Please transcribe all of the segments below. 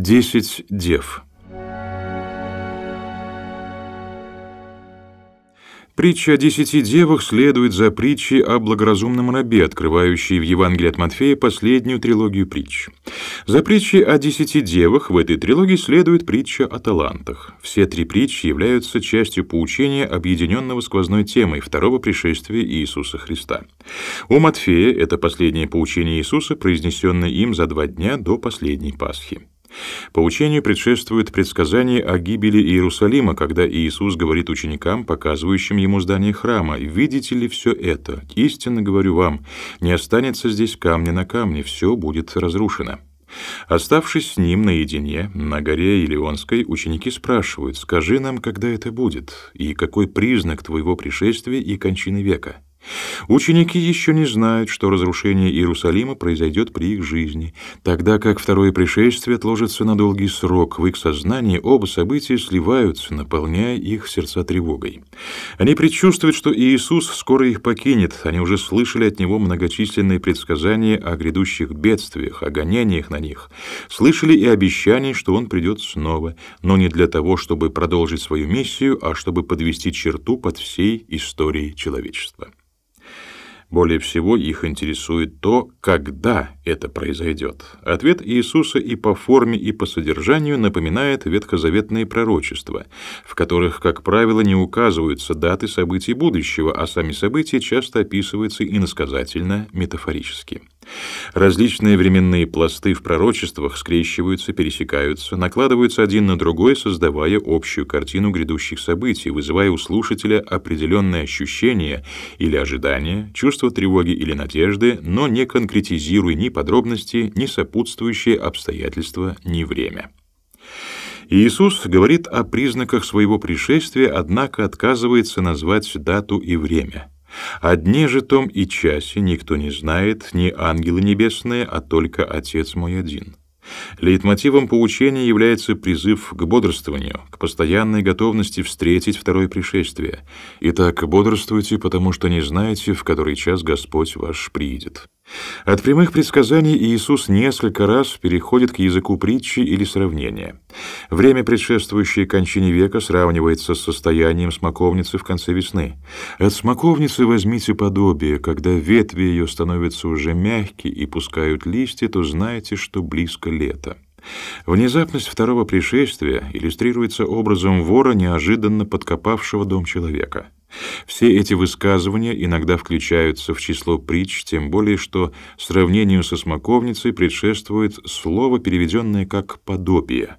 Десять дев. Притча о десяти девах следует за притчей о благоразумном рабе, открывающей в Евангелии от Матфея последнюю трилогию притч. За притчей о десяти девах в этой трилогии следует притча о талантах. Все три притчи являются частью поучения, объединенного сквозной темой второго пришествия Иисуса Христа. У Матфея это последнее поучение Иисуса, произнесенное им за два дня до последней Пасхи. Поучению предшествует предсказание о гибели Иерусалима, когда Иисус говорит ученикам, показывающим ему здание храма, «Видите ли все это? Истинно говорю вам, не останется здесь камня на камне, все будет разрушено». Оставшись с ним наедине, на горе Илионской, ученики спрашивают, «Скажи нам, когда это будет, и какой признак твоего пришествия и кончины века?» Ученики еще не знают, что разрушение Иерусалима произойдет при их жизни, тогда как второе пришествие отложится на долгий срок. В их сознании оба события сливаются, наполняя их сердца тревогой. Они предчувствуют, что Иисус скоро их покинет. Они уже слышали от Него многочисленные предсказания о грядущих бедствиях, о гонениях на них. Слышали и обещания, что Он придет снова, но не для того, чтобы продолжить свою миссию, а чтобы подвести черту под всей историей человечества. Более всего их интересует то, когда это произойдет. Ответ Иисуса и по форме, и по содержанию напоминает ветхозаветные пророчества, в которых, как правило, не указываются даты событий будущего, а сами события часто описываются иносказательно, метафорически. Различные временные пласты в пророчествах скрещиваются, пересекаются, накладываются один на другой, создавая общую картину грядущих событий, вызывая у слушателя определенные ощущения или ожидания, чувство тревоги или надежды, но не конкретизируя ни подробности, ни сопутствующие обстоятельства, ни время. Иисус говорит о признаках своего пришествия, однако отказывается назвать дату и время – о дне же том и часе никто не знает, ни ангелы небесные, а только Отец мой один. Лейтмотивом поучения является призыв к бодрствованию, к постоянной готовности встретить второе пришествие. Итак, бодрствуйте, потому что не знаете, в который час Господь ваш приидет. От прямых предсказаний Иисус несколько раз переходит к языку притчи или сравнения. Время, предшествующее кончине века, сравнивается с состоянием смоковницы в конце весны. От смоковницы возьмите подобие, когда ветви ее становятся уже мягкие и пускают листья, то знаете, что близко лето. Внезапность второго пришествия иллюстрируется образом вора, неожиданно подкопавшего дом человека. Все эти высказывания иногда включаются в число притч, тем более что сравнению со смоковницей предшествует слово, переведенное как «подобие».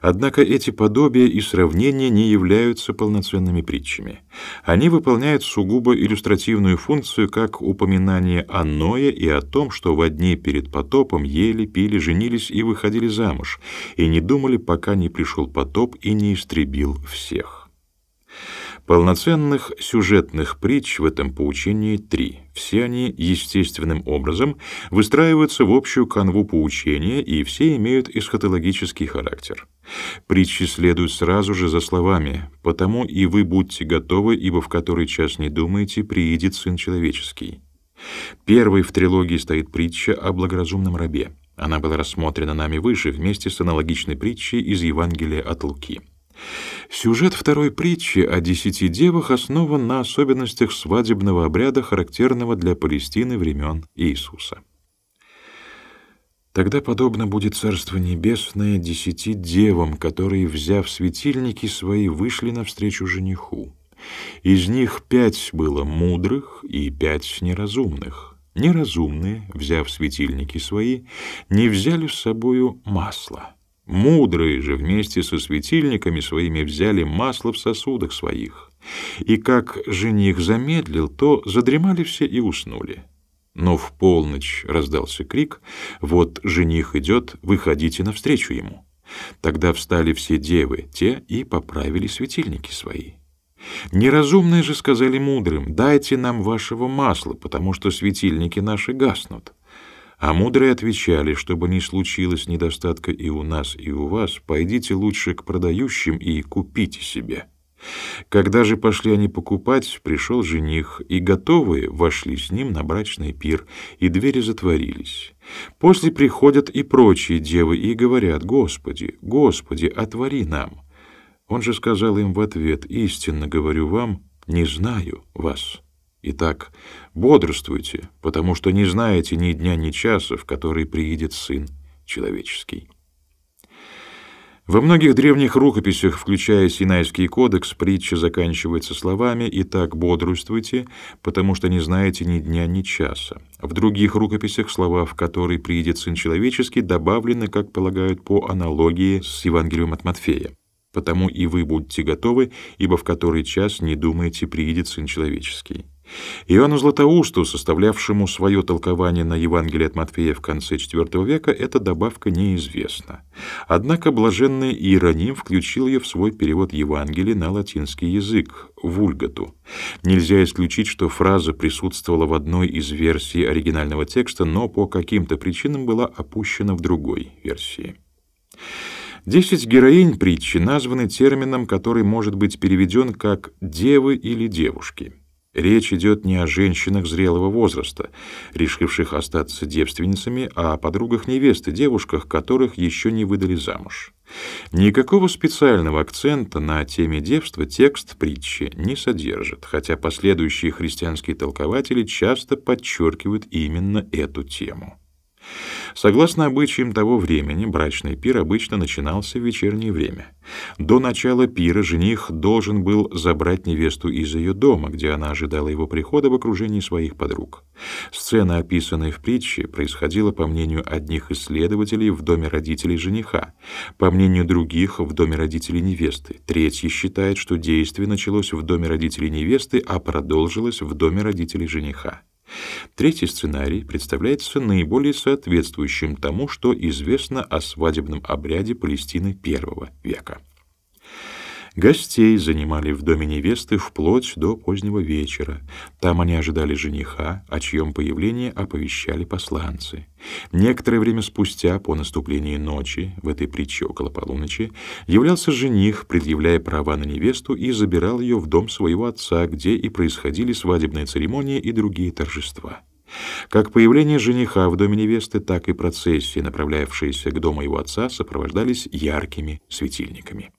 Однако эти подобия и сравнения не являются полноценными притчами. Они выполняют сугубо иллюстративную функцию как упоминание о Ное и о том, что в дни перед потопом ели, пили, женились и выходили замуж, и не думали, пока не пришел потоп и не истребил всех. Полноценных сюжетных притч в этом поучении три. Все они естественным образом выстраиваются в общую канву поучения, и все имеют эсхатологический характер. Притчи следуют сразу же за словами «Потому и вы будьте готовы, ибо в который час не думаете, приидет Сын Человеческий». Первой в трилогии стоит притча о благоразумном рабе. Она была рассмотрена нами выше вместе с аналогичной притчей из Евангелия от Луки. Сюжет второй притчи о десяти девах основан на особенностях свадебного обряда, характерного для Палестины времен Иисуса. Тогда подобно будет Царство Небесное десяти девам, которые, взяв светильники свои, вышли навстречу жениху. Из них пять было мудрых и пять неразумных. Неразумные, взяв светильники свои, не взяли с собою масла. Мудрые же вместе со светильниками своими взяли масло в сосудах своих. И как жених замедлил, то задремали все и уснули. Но в полночь раздался крик «Вот жених идет, выходите навстречу ему». Тогда встали все девы, те и поправили светильники свои. Неразумные же сказали мудрым «Дайте нам вашего масла, потому что светильники наши гаснут». А мудрые отвечали, чтобы не случилось недостатка и у нас, и у вас, пойдите лучше к продающим и купите себе. Когда же пошли они покупать, пришел жених, и готовые вошли с ним на брачный пир, и двери затворились. После приходят и прочие девы и говорят, «Господи, Господи, отвори нам». Он же сказал им в ответ, «Истинно говорю вам, не знаю вас». Итак, бодрствуйте, потому что не знаете ни дня, ни часа, в который приедет Сын Человеческий. Во многих древних рукописях, включая Синайский кодекс, притча заканчивается словами «И так бодрствуйте, потому что не знаете ни дня, ни часа». В других рукописях слова, в которые приедет Сын Человеческий, добавлены, как полагают, по аналогии с Евангелием от Матфея. «Потому и вы будьте готовы, ибо в который час не думаете, приедет Сын Человеческий». Иоанну Златоусту, составлявшему свое толкование на Евангелие от Матфея в конце IV века, эта добавка неизвестна. Однако блаженный Иероним включил ее в свой перевод Евангелия на латинский язык, вульгату. Нельзя исключить, что фраза присутствовала в одной из версий оригинального текста, но по каким-то причинам была опущена в другой версии. Десять героинь притчи названы термином, который может быть переведен как «девы» или «девушки». Речь идет не о женщинах зрелого возраста, решивших остаться девственницами, а о подругах невесты, девушках, которых еще не выдали замуж. Никакого специального акцента на теме девства текст притчи не содержит, хотя последующие христианские толкователи часто подчеркивают именно эту тему. Согласно обычаям того времени, брачный пир обычно начинался в вечернее время. До начала пира жених должен был забрать невесту из ее дома, где она ожидала его прихода в окружении своих подруг. Сцена, описанная в притче, происходила, по мнению одних исследователей, в доме родителей жениха, по мнению других — в доме родителей невесты. Третий считает, что действие началось в доме родителей невесты, а продолжилось в доме родителей жениха. Третий сценарий представляется наиболее соответствующим тому, что известно о свадебном обряде Палестины I века. Гостей занимали в доме невесты вплоть до позднего вечера. Там они ожидали жениха, о чьем появлении оповещали посланцы. Некоторое время спустя, по наступлении ночи, в этой притче около полуночи, являлся жених, предъявляя права на невесту, и забирал ее в дом своего отца, где и происходили свадебные церемонии и другие торжества. Как появление жениха в доме невесты, так и процессии, направлявшиеся к дому его отца, сопровождались яркими светильниками.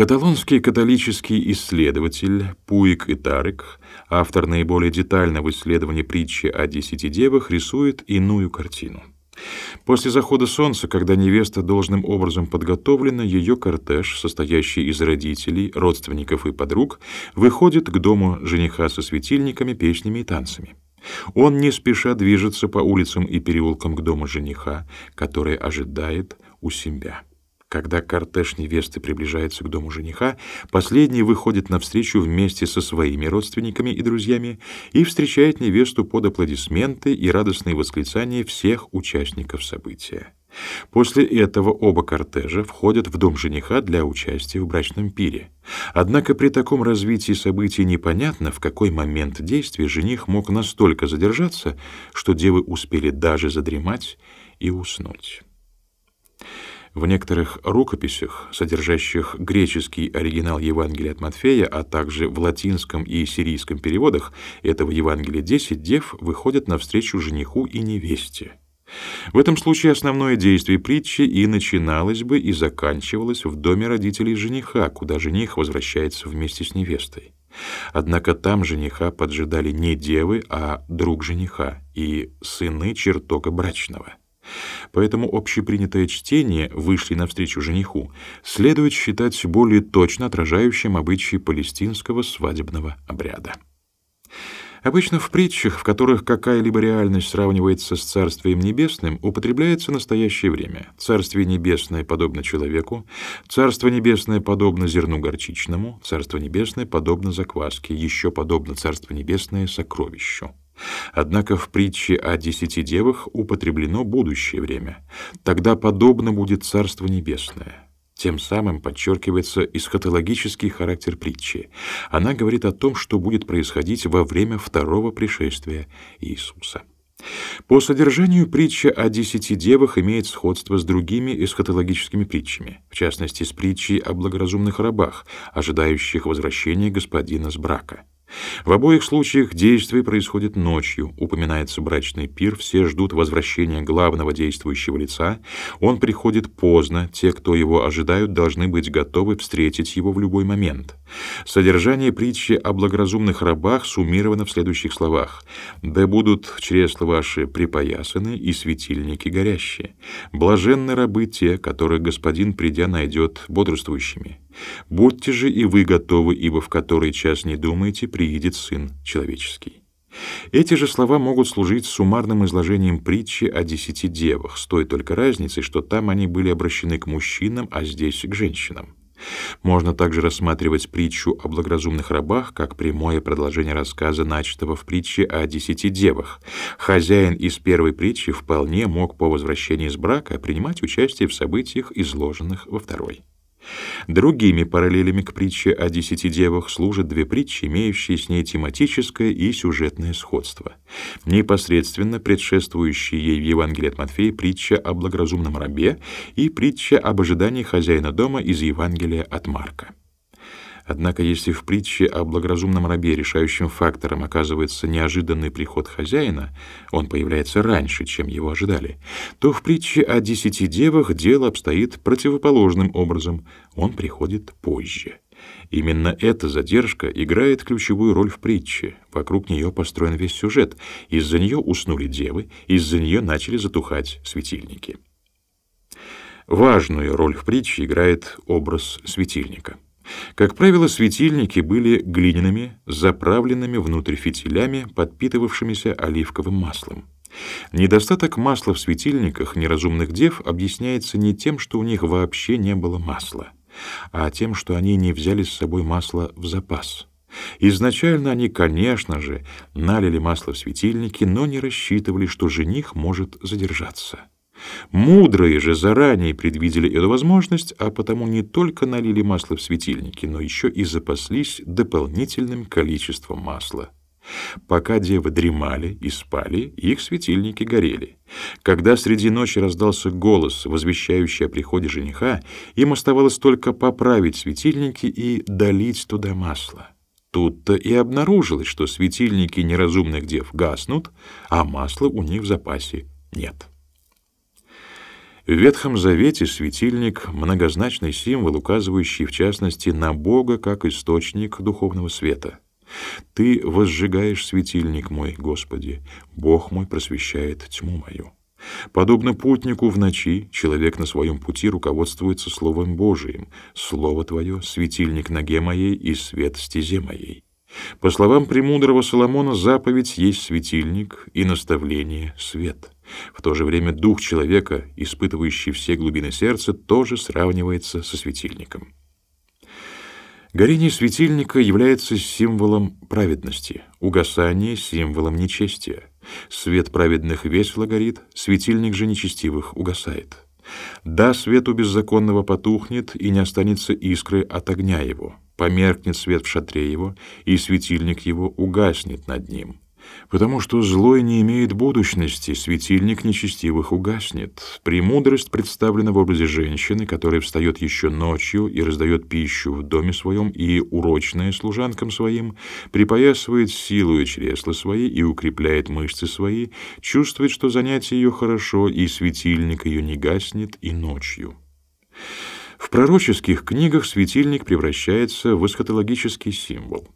Каталонский католический исследователь Пуик Итарек, автор наиболее детального исследования притчи о десяти девах, рисует иную картину. После захода солнца, когда невеста должным образом подготовлена, ее кортеж, состоящий из родителей, родственников и подруг, выходит к дому жениха со светильниками, песнями и танцами. Он не спеша движется по улицам и переулкам к дому жениха, который ожидает у себя. Когда кортеж невесты приближается к дому жениха, последний выходит навстречу вместе со своими родственниками и друзьями и встречает невесту под аплодисменты и радостные восклицания всех участников события. После этого оба кортежа входят в дом жениха для участия в брачном пире. Однако при таком развитии событий непонятно, в какой момент действия жених мог настолько задержаться, что девы успели даже задремать и уснуть. В некоторых рукописях, содержащих греческий оригинал Евангелия от Матфея, а также в латинском и сирийском переводах этого Евангелия 10 дев выходят навстречу жениху и невесте. В этом случае основное действие притчи и начиналось бы и заканчивалось в доме родителей жениха, куда жених возвращается вместе с невестой. Однако там жениха поджидали не девы, а друг жениха и сыны чертога брачного. Поэтому общепринятое чтение «Вышли навстречу жениху» следует считать более точно отражающим обычаи палестинского свадебного обряда. Обычно в притчах, в которых какая-либо реальность сравнивается с Царствием Небесным, употребляется настоящее время. Царствие Небесное подобно человеку, Царство Небесное подобно зерну горчичному, Царство Небесное подобно закваске, еще подобно Царство Небесное сокровищу. Однако в притче о десяти девах употреблено будущее время. Тогда подобно будет Царство Небесное. Тем самым подчеркивается эсхатологический характер притчи. Она говорит о том, что будет происходить во время второго пришествия Иисуса. По содержанию притча о десяти девах имеет сходство с другими эсхатологическими притчами, в частности, с притчей о благоразумных рабах, ожидающих возвращения господина с брака. В обоих случаях действие происходит ночью, упоминается брачный пир, все ждут возвращения главного действующего лица, он приходит поздно, те, кто его ожидают, должны быть готовы встретить его в любой момент. Содержание притчи о благоразумных рабах суммировано в следующих словах. «Да будут чресла ваши припоясаны и светильники горящие. Блаженны рабы те, которых господин, придя, найдет бодрствующими. Будьте же и вы готовы, ибо в который час не думаете, приидет Сын Человеческий». Эти же слова могут служить суммарным изложением притчи о десяти девах, с той только разницей, что там они были обращены к мужчинам, а здесь к женщинам. Можно также рассматривать притчу о благоразумных рабах как прямое продолжение рассказа, начатого в притче о десяти девах. Хозяин из первой притчи вполне мог по возвращении из брака принимать участие в событиях, изложенных во второй. Другими параллелями к притче о десяти девах служат две притчи, имеющие с ней тематическое и сюжетное сходство. Непосредственно предшествующие ей в Евангелии от Матфея притча о благоразумном рабе и притча об ожидании хозяина дома из Евангелия от Марка. Однако если в притче о благоразумном рабе решающим фактором оказывается неожиданный приход хозяина, он появляется раньше, чем его ожидали, то в притче о десяти девах дело обстоит противоположным образом, он приходит позже. Именно эта задержка играет ключевую роль в притче. Вокруг нее построен весь сюжет. Из-за нее уснули девы, из-за нее начали затухать светильники. Важную роль в притче играет образ светильника. Как правило, светильники были глиняными, заправленными внутрь фитилями, подпитывавшимися оливковым маслом. Недостаток масла в светильниках неразумных дев объясняется не тем, что у них вообще не было масла, а тем, что они не взяли с собой масло в запас. Изначально они, конечно же, налили масло в светильники, но не рассчитывали, что жених может задержаться. Мудрые же заранее предвидели эту возможность, а потому не только налили масло в светильники, но еще и запаслись дополнительным количеством масла. Пока девы дремали и спали, их светильники горели. Когда среди ночи раздался голос, возвещающий о приходе жениха, им оставалось только поправить светильники и долить туда масло. Тут-то и обнаружилось, что светильники неразумных дев гаснут, а масла у них в запасе нет. В Ветхом Завете светильник — многозначный символ, указывающий, в частности, на Бога как источник духовного света. «Ты возжигаешь светильник мой, Господи, Бог мой просвещает тьму мою». Подобно путнику в ночи, человек на своем пути руководствуется Словом Божиим. «Слово Твое — светильник ноге моей и свет стезе моей». По словам премудрого Соломона, заповедь есть светильник и наставление — свет. В то же время дух человека, испытывающий все глубины сердца, тоже сравнивается со светильником. Горение светильника является символом праведности, угасание — символом нечестия. Свет праведных весело горит, светильник же нечестивых угасает. Да, свету беззаконного потухнет, и не останется искры от огня его. Померкнет свет в шатре его, и светильник его угаснет над ним. Потому что злой не имеет будущности, светильник нечестивых угаснет. Премудрость представлена в образе женщины, которая встает еще ночью и раздает пищу в доме своем, и, урочная служанкам своим, припоясывает силу и чресла свои и укрепляет мышцы свои, чувствует, что занятие ее хорошо, и светильник ее не гаснет и ночью. В пророческих книгах светильник превращается в эсхатологический символ.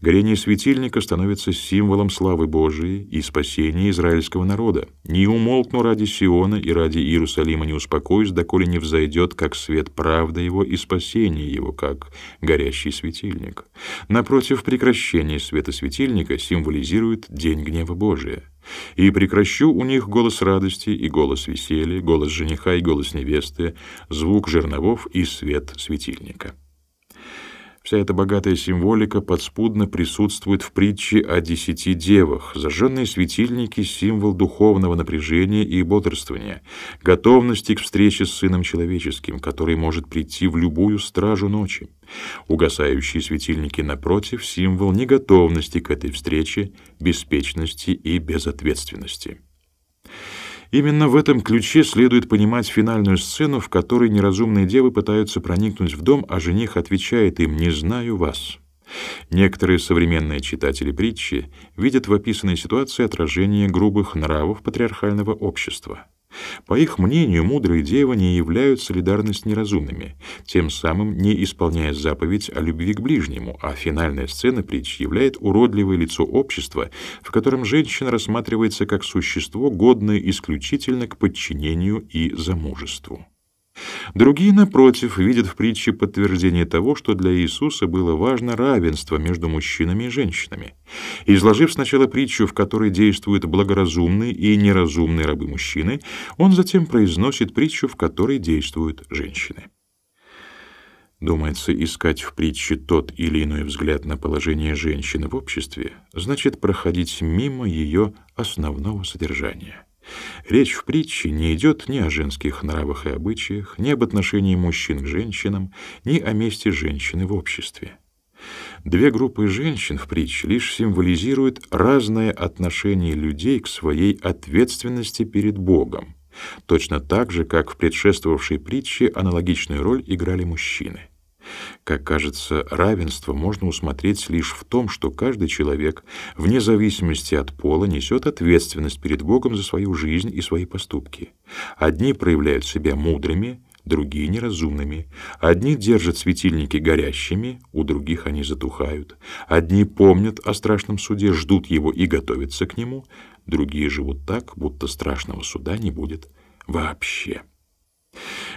Горение светильника становится символом славы Божией и спасения израильского народа. «Не умолкну ради Сиона и ради Иерусалима не успокоюсь, доколе не взойдет, как свет правда его и спасение его, как горящий светильник». Напротив, прекращение света светильника символизирует день гнева Божия. И прекращу у них голос радости и голос веселья, голос жениха и голос невесты, звук жерновов и свет светильника. Вся эта богатая символика подспудно присутствует в притче о десяти девах. Зажженные светильники — символ духовного напряжения и бодрствования, готовности к встрече с Сыном Человеческим, который может прийти в любую стражу ночи. Угасающие светильники, напротив, символ неготовности к этой встрече, беспечности и безответственности. Именно в этом ключе следует понимать финальную сцену, в которой неразумные девы пытаются проникнуть в дом, а жених отвечает им «не знаю вас». Некоторые современные читатели притчи видят в описанной ситуации отражение грубых нравов патриархального общества. По их мнению, мудрые девы не являются солидарны с неразумными, тем самым не исполняя заповедь о любви к ближнему, а финальная сцена притч являет уродливое лицо общества, в котором женщина рассматривается как существо, годное исключительно к подчинению и замужеству. Другие, напротив, видят в притче подтверждение того, что для Иисуса было важно равенство между мужчинами и женщинами. Изложив сначала притчу, в которой действуют благоразумные и неразумные рабы-мужчины, он затем произносит притчу, в которой действуют женщины. Думается, искать в притче тот или иной взгляд на положение женщины в обществе значит проходить мимо ее основного содержания. Речь в притче не идет ни о женских нравах и обычаях, ни об отношении мужчин к женщинам, ни о месте женщины в обществе. Две группы женщин в притче лишь символизируют разное отношение людей к своей ответственности перед Богом, точно так же, как в предшествовавшей притче аналогичную роль играли мужчины. Как кажется, равенство можно усмотреть лишь в том, что каждый человек, вне зависимости от пола, несет ответственность перед Богом за свою жизнь и свои поступки. Одни проявляют себя мудрыми, другие — неразумными. Одни держат светильники горящими, у других они затухают. Одни помнят о страшном суде, ждут его и готовятся к нему, другие живут так, будто страшного суда не будет вообще.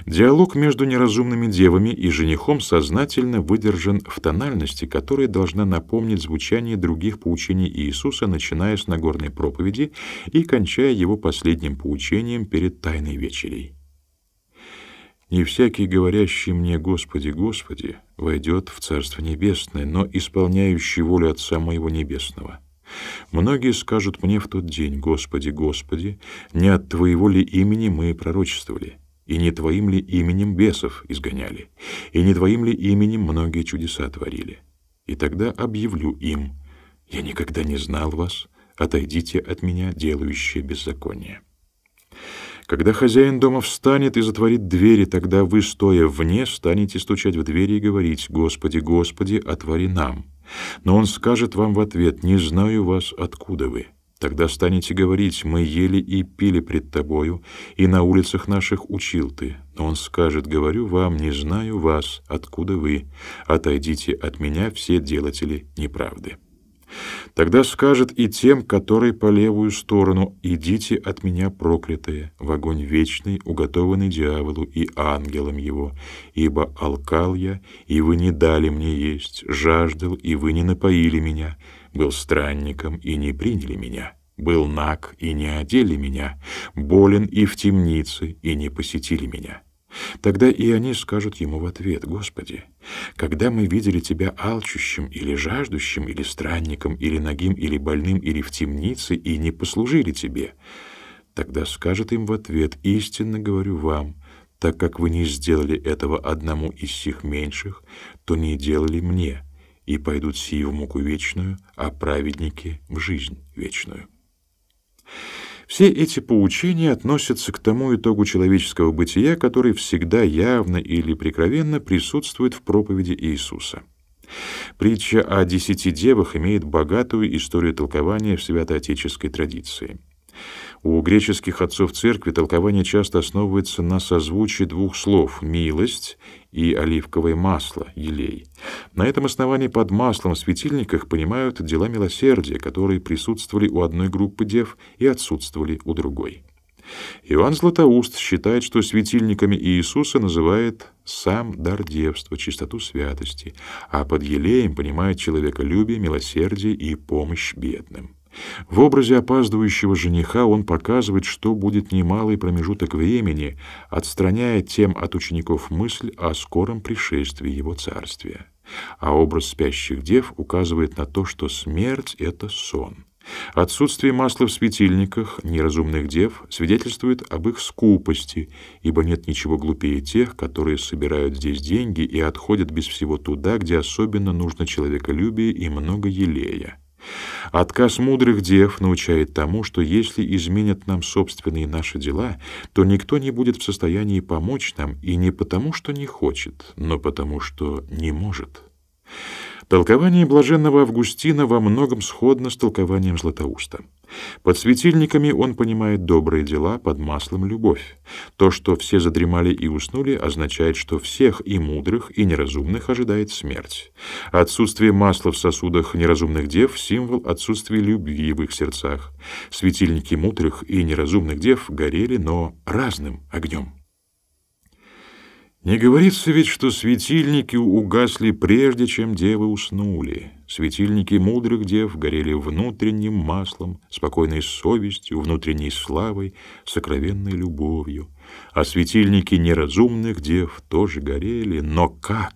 Диалог между неразумными девами и женихом сознательно выдержан в тональности, которая должна напомнить звучание других поучений Иисуса, начиная с Нагорной проповеди и кончая его последним поучением перед Тайной вечерей. «Не всякий, говорящий мне «Господи, Господи», войдет в Царство Небесное, но исполняющий волю Отца Моего Небесного». Многие скажут мне в тот день, «Господи, Господи, не от Твоего ли имени мы пророчествовали?» И не твоим ли именем бесов изгоняли? И не твоим ли именем многие чудеса творили? И тогда объявлю им, я никогда не знал вас, отойдите от меня, делающие беззаконие. Когда хозяин дома встанет и затворит двери, тогда вы, стоя вне, станете стучать в двери и говорить, «Господи, Господи, отвори нам». Но он скажет вам в ответ, «Не знаю вас, откуда вы». Тогда станете говорить, мы ели и пили пред тобою, и на улицах наших учил ты. Но он скажет, говорю вам, не знаю вас, откуда вы, отойдите от меня все делатели неправды. Тогда скажет и тем, которые по левую сторону, идите от меня, проклятые, в огонь вечный, уготованный дьяволу и ангелам его, ибо алкал я, и вы не дали мне есть, жаждал, и вы не напоили меня, был странником, и не приняли меня, был наг, и не одели меня, болен и в темнице, и не посетили меня». Тогда и они скажут ему в ответ, «Господи, когда мы видели Тебя алчущим или жаждущим, или странником, или нагим, или больным, или в темнице, и не послужили Тебе?» Тогда скажет им в ответ, «Истинно говорю вам, так как вы не сделали этого одному из сих меньших, то не делали мне» и пойдут сии в муку вечную, а праведники — в жизнь вечную. Все эти поучения относятся к тому итогу человеческого бытия, который всегда явно или прикровенно присутствует в проповеди Иисуса. Притча о десяти девах имеет богатую историю толкования в святоотеческой традиции. У греческих отцов церкви толкование часто основывается на созвучии двух слов «милость» и «оливковое масло» — «елей». На этом основании под маслом в светильниках понимают дела милосердия, которые присутствовали у одной группы дев и отсутствовали у другой. Иоанн Златоуст считает, что светильниками Иисуса называет сам дар девства, чистоту святости, а под елеем понимает человеколюбие, милосердие и помощь бедным. В образе опаздывающего жениха он показывает, что будет немалый промежуток времени, отстраняя тем от учеников мысль о скором пришествии его царствия. А образ спящих дев указывает на то, что смерть — это сон. Отсутствие масла в светильниках неразумных дев свидетельствует об их скупости, ибо нет ничего глупее тех, которые собирают здесь деньги и отходят без всего туда, где особенно нужно человеколюбие и много елея. Отказ мудрых дев научает тому, что если изменят нам собственные наши дела, то никто не будет в состоянии помочь нам и не потому, что не хочет, но потому, что не может. Толкование блаженного Августина во многом сходно с толкованием Златоуста. Под светильниками он понимает добрые дела, под маслом — любовь. То, что все задремали и уснули, означает, что всех и мудрых, и неразумных ожидает смерть. Отсутствие масла в сосудах неразумных дев — символ отсутствия любви в их сердцах. Светильники мудрых и неразумных дев горели, но разным огнем. Не говорится ведь, что светильники угасли прежде, чем девы уснули. Светильники мудрых дев горели внутренним маслом, спокойной совестью, внутренней славой, сокровенной любовью. А светильники неразумных дев тоже горели, но как?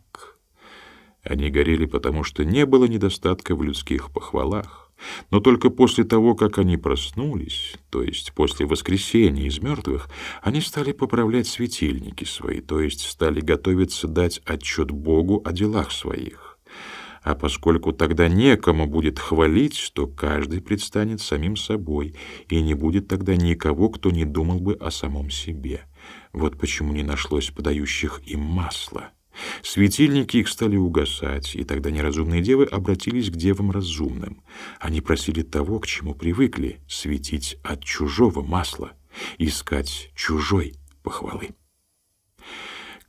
Они горели потому, что не было недостатка в людских похвалах. Но только после того, как они проснулись, то есть после воскресения из мертвых, они стали поправлять светильники свои, то есть стали готовиться дать отчет Богу о делах своих. А поскольку тогда некому будет хвалить, то каждый предстанет самим собой, и не будет тогда никого, кто не думал бы о самом себе. Вот почему не нашлось подающих им масло. Светильники их стали угасать, и тогда неразумные девы обратились к девам разумным. Они просили того, к чему привыкли — светить от чужого масла, искать чужой похвалы.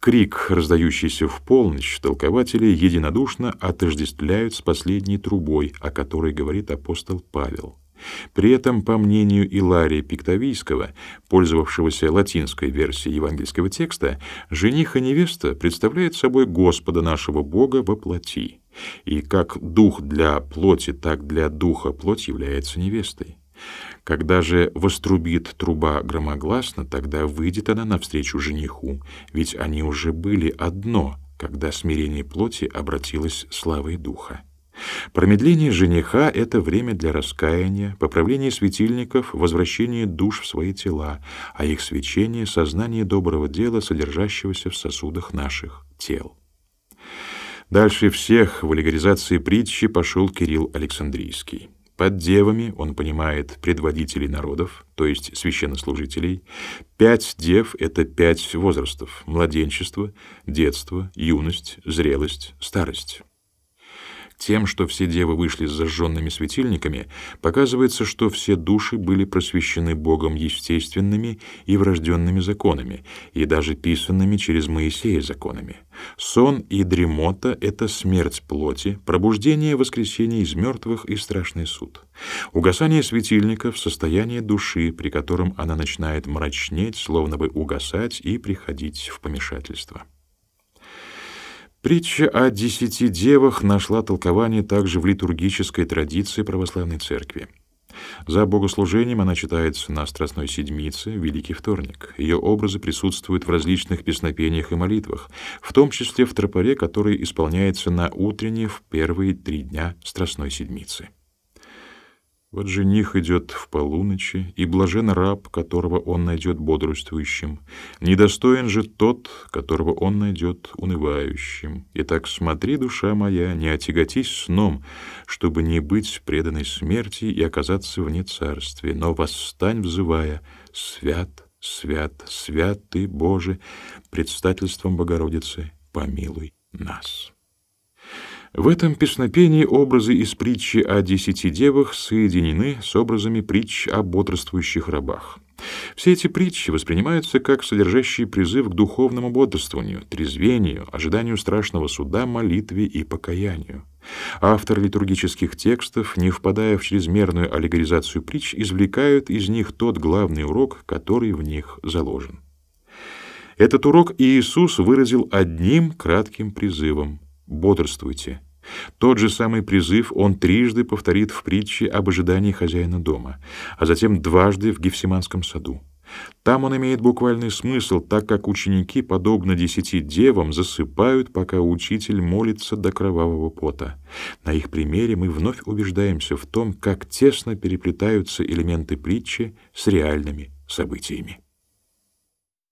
Крик, раздающийся в полночь, толкователи единодушно отождествляют с последней трубой, о которой говорит апостол Павел — при этом, по мнению Илария Пиктовийского, пользовавшегося латинской версией евангельского текста, жених и невеста представляют собой Господа нашего Бога во плоти, и как дух для плоти, так для духа плоть является невестой. Когда же вострубит труба громогласно, тогда выйдет она навстречу жениху, ведь они уже были одно, когда смирение плоти обратилось славой духа. Промедление жениха — это время для раскаяния, поправления светильников, возвращения душ в свои тела, а их свечение — сознание доброго дела, содержащегося в сосудах наших тел. Дальше всех в аллегоризации притчи пошел Кирилл Александрийский. Под девами он понимает предводителей народов, то есть священнослужителей. Пять дев — это пять возрастов — младенчество, детство, юность, зрелость, старость. Тем, что все девы вышли с зажженными светильниками, показывается, что все души были просвещены Богом естественными и врожденными законами, и даже писанными через Моисея законами. Сон и дремота — это смерть плоти, пробуждение воскресения из мертвых и страшный суд. Угасание светильников — состояние души, при котором она начинает мрачнеть, словно бы угасать и приходить в помешательство. Притча о десяти девах нашла толкование также в литургической традиции православной церкви. За богослужением она читается на Страстной Седмице, Великий Вторник. Ее образы присутствуют в различных песнопениях и молитвах, в том числе в тропаре, который исполняется на утренне в первые три дня Страстной Седмицы. Вот жених идет в полуночи, и блажен раб, которого он найдет бодрствующим. Недостоин же тот, которого он найдет унывающим. Итак, смотри, душа моя, не отяготись сном, чтобы не быть преданной смерти и оказаться вне царствия, но восстань, взывая «Свят, свят, свят ты, Боже, предстательством Богородицы, помилуй нас». В этом песнопении образы из притчи о десяти девах соединены с образами притч о бодрствующих рабах. Все эти притчи воспринимаются как содержащие призыв к духовному бодрствованию, трезвению, ожиданию страшного суда, молитве и покаянию. Автор литургических текстов, не впадая в чрезмерную аллегоризацию притч, извлекают из них тот главный урок, который в них заложен. Этот урок Иисус выразил одним кратким призывом бодрствуйте. Тот же самый призыв он трижды повторит в притче об ожидании хозяина дома, а затем дважды в Гефсиманском саду. Там он имеет буквальный смысл, так как ученики, подобно десяти девам, засыпают, пока учитель молится до кровавого пота. На их примере мы вновь убеждаемся в том, как тесно переплетаются элементы притчи с реальными событиями.